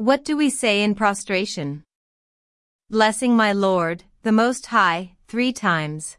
What do we say in prostration? Blessing my Lord, the Most High, three times.